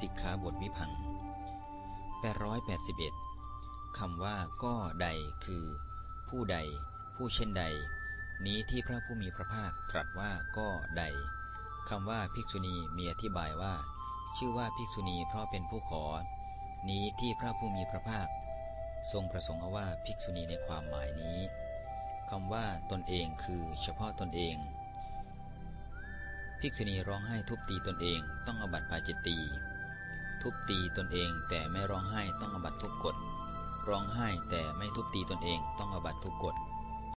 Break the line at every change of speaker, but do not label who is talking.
สิกขาบทวิพังค์881 คำว่าก็ใดคือ ผู้ใด ผู้เช่นใด นี้ที่พระผู้มีพระภาคตรัสว่าก็ใดคำว่าภิกษุณีมีอธิบายว่า ชื่อว่าภิกษุณีเพราะเป็นผู้ขอ นี้ที่พระผู้มีพระภาค ทรงประสงค์เอาว่าภิกษุณีในความหมายนี้คำว่าตนเองคือเฉพาะตนเอง ภิกษุณีร้องไห้ทุบตีตนเองต้องอบัติปาจิตตี ทุบตีตนเองแต่ไม่ร้องไห้ต้องอบัตทุกกฎ ร้องไห้แต่ไม่ทุบตีตนเองต้องอบัตทุกกฎ